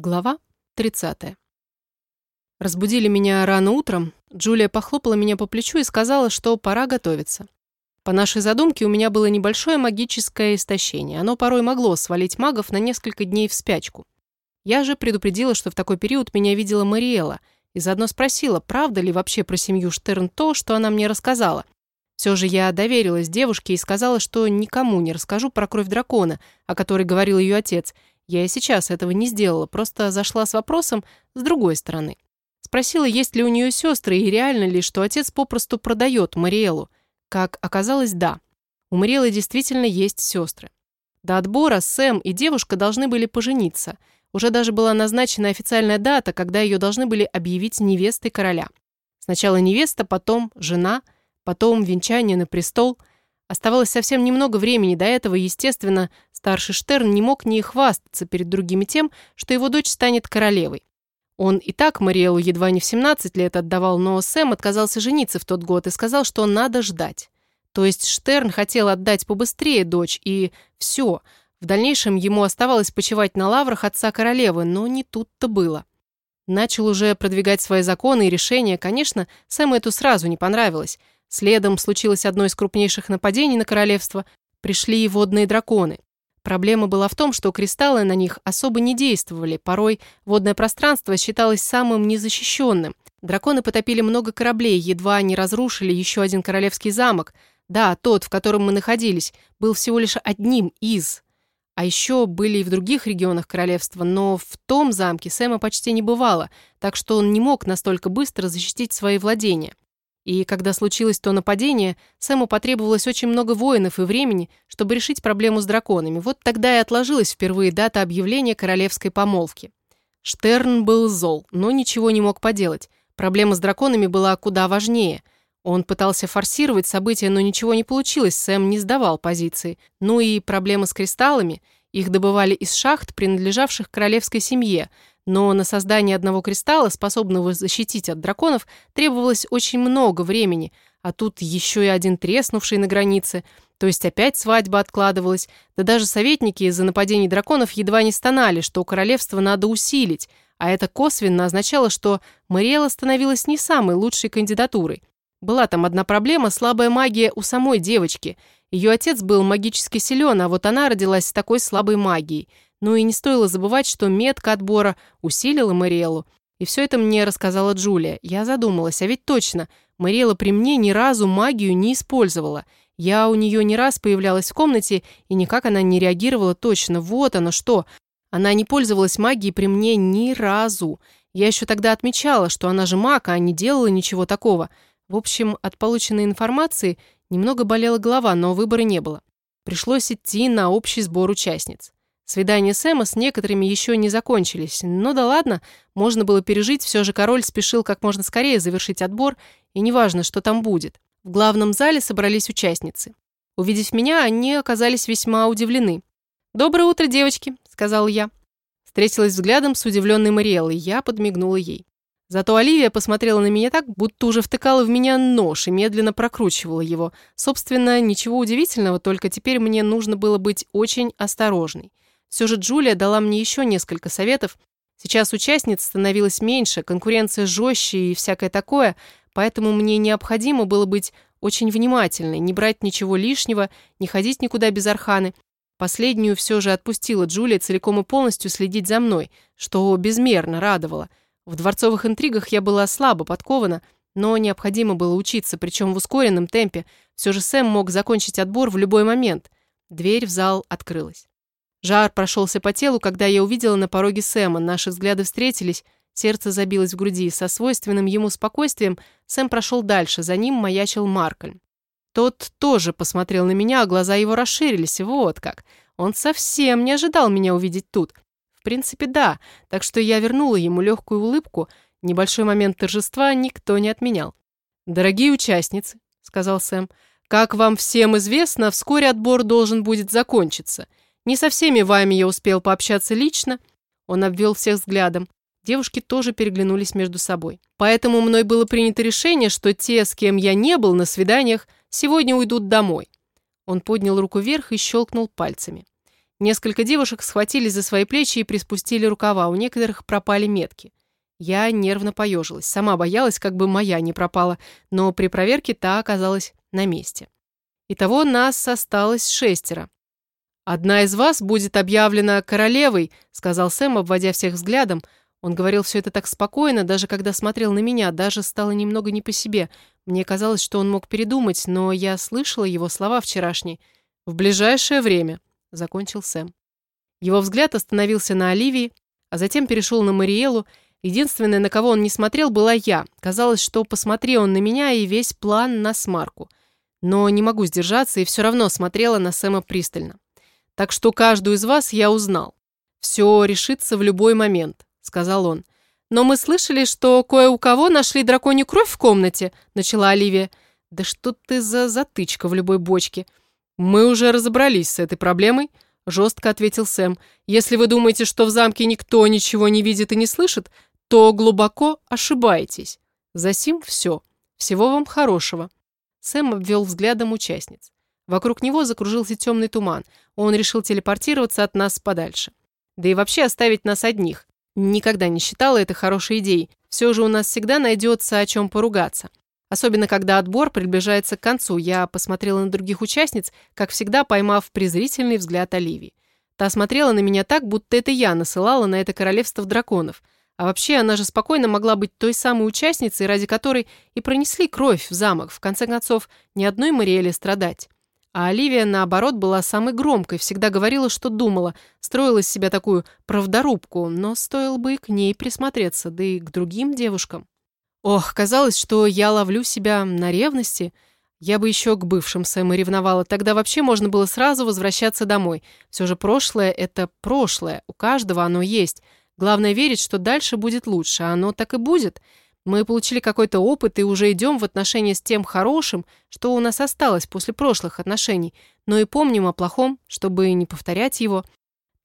Глава 30. Разбудили меня рано утром. Джулия похлопала меня по плечу и сказала, что пора готовиться. По нашей задумке у меня было небольшое магическое истощение. Оно порой могло свалить магов на несколько дней в спячку. Я же предупредила, что в такой период меня видела Мариэла, и заодно спросила, правда ли вообще про семью Штерн то, что она мне рассказала. Все же я доверилась девушке и сказала, что никому не расскажу про кровь дракона, о которой говорил ее отец – я и сейчас этого не сделала, просто зашла с вопросом с другой стороны. Спросила, есть ли у нее сестры и реально ли, что отец попросту продает Мариэлу. Как оказалось, да. У Мариэлы действительно есть сестры. До отбора Сэм и девушка должны были пожениться. Уже даже была назначена официальная дата, когда ее должны были объявить невестой короля. Сначала невеста, потом жена, потом венчание на престол – Оставалось совсем немного времени до этого, естественно, старший Штерн не мог не хвастаться перед другими тем, что его дочь станет королевой. Он и так Мариэлу едва не в 17 лет отдавал, но Сэм отказался жениться в тот год и сказал, что надо ждать. То есть Штерн хотел отдать побыстрее дочь, и все. В дальнейшем ему оставалось почивать на лаврах отца королевы, но не тут-то было. Начал уже продвигать свои законы и решения, конечно, Сэму это сразу не понравилось – Следом случилось одно из крупнейших нападений на королевство. Пришли и водные драконы. Проблема была в том, что кристаллы на них особо не действовали. Порой водное пространство считалось самым незащищенным. Драконы потопили много кораблей, едва не разрушили еще один королевский замок. Да, тот, в котором мы находились, был всего лишь одним из. А еще были и в других регионах королевства, но в том замке Сэма почти не бывало, так что он не мог настолько быстро защитить свои владения. И когда случилось то нападение, Сэму потребовалось очень много воинов и времени, чтобы решить проблему с драконами. Вот тогда и отложилась впервые дата объявления королевской помолвки. Штерн был зол, но ничего не мог поделать. Проблема с драконами была куда важнее. Он пытался форсировать события, но ничего не получилось, Сэм не сдавал позиции. Ну и проблема с кристаллами. Их добывали из шахт, принадлежавших королевской семье – но на создание одного кристалла, способного защитить от драконов, требовалось очень много времени, а тут еще и один треснувший на границе. То есть опять свадьба откладывалась, да даже советники из-за нападений драконов едва не стонали, что королевство надо усилить, а это косвенно означало, что Мариэла становилась не самой лучшей кандидатурой. Была там одна проблема – слабая магия у самой девочки. Ее отец был магически силен, а вот она родилась с такой слабой магией – ну и не стоило забывать, что метка отбора усилила Мариэлу. И все это мне рассказала Джулия. Я задумалась, а ведь точно, Мариэла при мне ни разу магию не использовала. Я у нее не раз появлялась в комнате, и никак она не реагировала точно. Вот оно что. Она не пользовалась магией при мне ни разу. Я еще тогда отмечала, что она же маг, а не делала ничего такого. В общем, от полученной информации немного болела голова, но выбора не было. Пришлось идти на общий сбор участниц. Свидания Сэма с некоторыми еще не закончились, но да ладно, можно было пережить, все же король спешил как можно скорее завершить отбор, и неважно, что там будет. В главном зале собрались участницы. Увидев меня, они оказались весьма удивлены. «Доброе утро, девочки», — сказал я. Встретилась взглядом с удивленной Мариэллой, я подмигнула ей. Зато Оливия посмотрела на меня так, будто уже втыкала в меня нож и медленно прокручивала его. Собственно, ничего удивительного, только теперь мне нужно было быть очень осторожной. Все же Джулия дала мне еще несколько советов. Сейчас участниц становилось меньше, конкуренция жестче и всякое такое, поэтому мне необходимо было быть очень внимательной, не брать ничего лишнего, не ходить никуда без Арханы. Последнюю все же отпустила Джулия целиком и полностью следить за мной, что безмерно радовало. В дворцовых интригах я была слабо подкована, но необходимо было учиться, причем в ускоренном темпе. Все же Сэм мог закончить отбор в любой момент. Дверь в зал открылась. Жар прошелся по телу, когда я увидела на пороге Сэма. Наши взгляды встретились, сердце забилось в груди. Со свойственным ему спокойствием Сэм прошел дальше, за ним маячил Маркольм. Тот тоже посмотрел на меня, а глаза его расширились. Вот как. Он совсем не ожидал меня увидеть тут. Принципе, да, так что я вернула ему легкую улыбку. Небольшой момент торжества никто не отменял. «Дорогие участницы», — сказал Сэм, — «как вам всем известно, вскоре отбор должен будет закончиться». Не со всеми вами я успел пообщаться лично. Он обвел всех взглядом. Девушки тоже переглянулись между собой. Поэтому мной было принято решение, что те, с кем я не был на свиданиях, сегодня уйдут домой. Он поднял руку вверх и щелкнул пальцами. Несколько девушек схватились за свои плечи и приспустили рукава, у некоторых пропали метки. Я нервно поежилась, сама боялась, как бы моя не пропала, но при проверке та оказалась на месте. Итого нас осталось шестеро. «Одна из вас будет объявлена королевой», — сказал Сэм, обводя всех взглядом. Он говорил все это так спокойно, даже когда смотрел на меня, даже стало немного не по себе. Мне казалось, что он мог передумать, но я слышала его слова вчерашние. «В ближайшее время», — закончил Сэм. Его взгляд остановился на Оливии, а затем перешел на Мариэлу. Единственное, на кого он не смотрел, была я. Казалось, что посмотри он на меня и весь план на смарку. Но не могу сдержаться и все равно смотрела на Сэма пристально. Так что каждую из вас я узнал. Все решится в любой момент, сказал он. Но мы слышали, что кое у кого нашли драконью кровь в комнате, начала Оливия. Да что ты за затычка в любой бочке? Мы уже разобрались с этой проблемой, жестко ответил Сэм. Если вы думаете, что в замке никто ничего не видит и не слышит, то глубоко ошибаетесь. Засим все. Всего вам хорошего. Сэм обвел взглядом участниц. Вокруг него закружился темный туман. Он решил телепортироваться от нас подальше. Да и вообще оставить нас одних. Никогда не считала это хорошей идеей. Все же у нас всегда найдется о чем поругаться. Особенно, когда отбор приближается к концу. Я посмотрела на других участниц, как всегда поймав презрительный взгляд Оливии. Та смотрела на меня так, будто это я насылала на это королевство драконов – а вообще, она же спокойно могла быть той самой участницей, ради которой и пронесли кровь в замок. В конце концов, ни одной Мариэле страдать. А Оливия, наоборот, была самой громкой, всегда говорила, что думала, строила из себя такую правдорубку, но стоило бы и к ней присмотреться, да и к другим девушкам. Ох, казалось, что я ловлю себя на ревности. Я бы еще к бывшим Сэма ревновала, тогда вообще можно было сразу возвращаться домой. Все же прошлое — это прошлое, у каждого оно есть — Главное верить, что дальше будет лучше, а оно так и будет. Мы получили какой-то опыт и уже идем в отношения с тем хорошим, что у нас осталось после прошлых отношений, но и помним о плохом, чтобы не повторять его.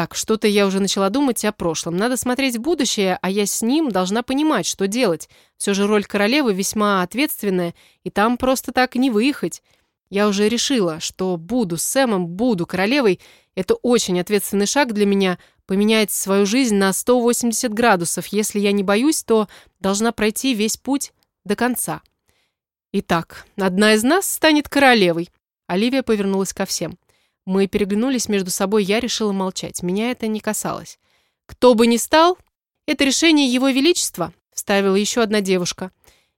Так, что-то я уже начала думать о прошлом. Надо смотреть будущее, а я с ним должна понимать, что делать. Все же роль королевы весьма ответственная, и там просто так не выехать. Я уже решила, что буду с Сэмом, буду королевой. Это очень ответственный шаг для меня, поменять свою жизнь на 180 градусов. Если я не боюсь, то должна пройти весь путь до конца. Итак, одна из нас станет королевой. Оливия повернулась ко всем. Мы переглянулись между собой, я решила молчать. Меня это не касалось. Кто бы ни стал, это решение его величества, вставила еще одна девушка.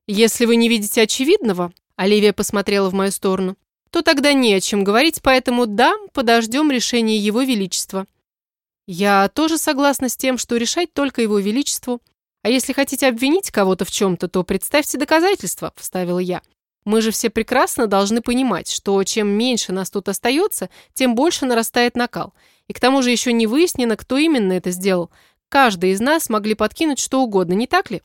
Если вы не видите очевидного, Оливия посмотрела в мою сторону, то тогда не о чем говорить, поэтому да, подождем решения его величества. Я тоже согласна с тем, что решать только его величеству. А если хотите обвинить кого-то в чем-то, то представьте доказательства, вставила я. Мы же все прекрасно должны понимать, что чем меньше нас тут остается, тем больше нарастает накал. И к тому же еще не выяснено, кто именно это сделал. Каждый из нас могли подкинуть что угодно, не так ли?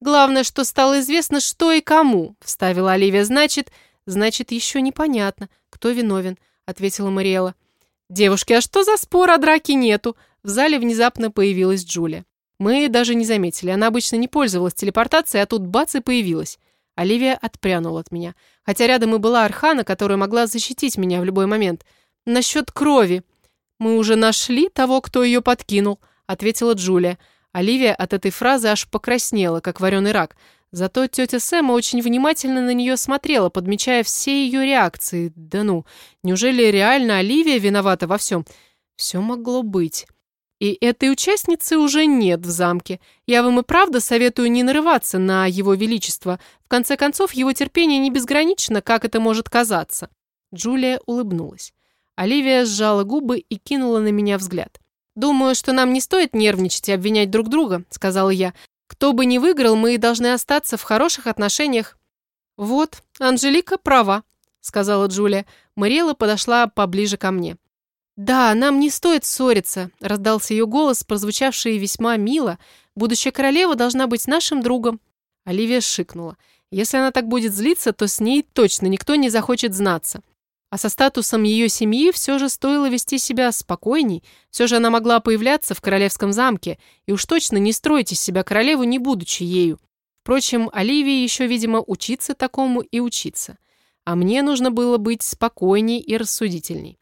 Главное, что стало известно, что и кому, вставила Оливия. Значит, значит, еще непонятно, кто виновен, ответила Мариэла. «Девушки, а что за спор, а драки нету?» В зале внезапно появилась Джулия. Мы даже не заметили, она обычно не пользовалась телепортацией, а тут бац и появилась. Оливия отпрянула от меня. Хотя рядом и была Архана, которая могла защитить меня в любой момент. «Насчет крови. Мы уже нашли того, кто ее подкинул», — ответила Джулия. Оливия от этой фразы аж покраснела, как вареный рак. Зато тетя Сэма очень внимательно на нее смотрела, подмечая все ее реакции. Да ну, неужели реально Оливия виновата во всем? Все могло быть. И этой участницы уже нет в замке. Я вам и правда советую не нарываться на его величество. В конце концов, его терпение не безгранично, как это может казаться. Джулия улыбнулась. Оливия сжала губы и кинула на меня взгляд. «Думаю, что нам не стоит нервничать и обвинять друг друга», — сказала я. Кто бы ни выиграл, мы должны остаться в хороших отношениях. Вот, Анжелика права, сказала Джулия. Мариэла подошла поближе ко мне. «Да, нам не стоит ссориться», — раздался ее голос, прозвучавший весьма мило. «Будущая королева должна быть нашим другом». Оливия шикнула. «Если она так будет злиться, то с ней точно никто не захочет знаться. А со статусом ее семьи все же стоило вести себя спокойней, все же она могла появляться в королевском замке, и уж точно не строить из себя королеву, не будучи ею. Впрочем, Оливии еще, видимо, учиться такому и учиться. А мне нужно было быть спокойней и рассудительней.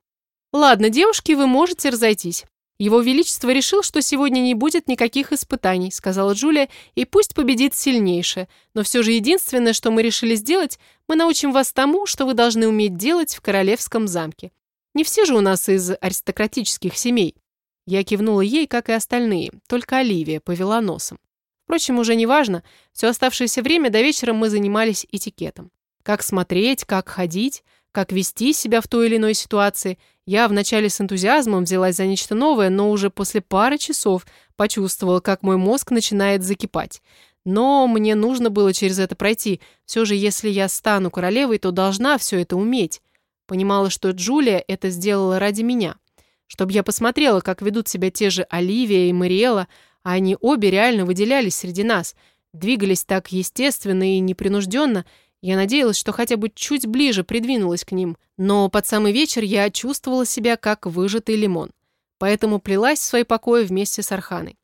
«Ладно, девушки, вы можете разойтись. Его Величество решил, что сегодня не будет никаких испытаний», сказала Джулия, «и пусть победит сильнейшее. Но все же единственное, что мы решили сделать, мы научим вас тому, что вы должны уметь делать в королевском замке. Не все же у нас из аристократических семей». Я кивнула ей, как и остальные, только Оливия повела носом. Впрочем, уже не важно, все оставшееся время до вечера мы занимались этикетом. Как смотреть, как ходить, как вести себя в той или иной ситуации. Я вначале с энтузиазмом взялась за нечто новое, но уже после пары часов почувствовала, как мой мозг начинает закипать. Но мне нужно было через это пройти. Все же, если я стану королевой, то должна все это уметь. Понимала, что Джулия это сделала ради меня. Чтобы я посмотрела, как ведут себя те же Оливия и Мариэла, а они обе реально выделялись среди нас, двигались так естественно и непринужденно, я надеялась, что хотя бы чуть ближе придвинулась к ним, но под самый вечер я чувствовала себя как выжатый лимон. Поэтому плелась в свои покои вместе с Арханой.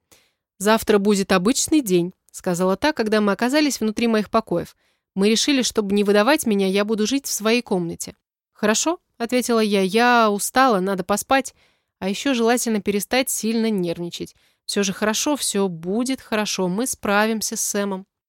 «Завтра будет обычный день», — сказала та, когда мы оказались внутри моих покоев. «Мы решили, чтобы не выдавать меня, я буду жить в своей комнате». «Хорошо», — ответила я, — «я устала, надо поспать, а еще желательно перестать сильно нервничать. Все же хорошо, все будет хорошо, мы справимся с Сэмом».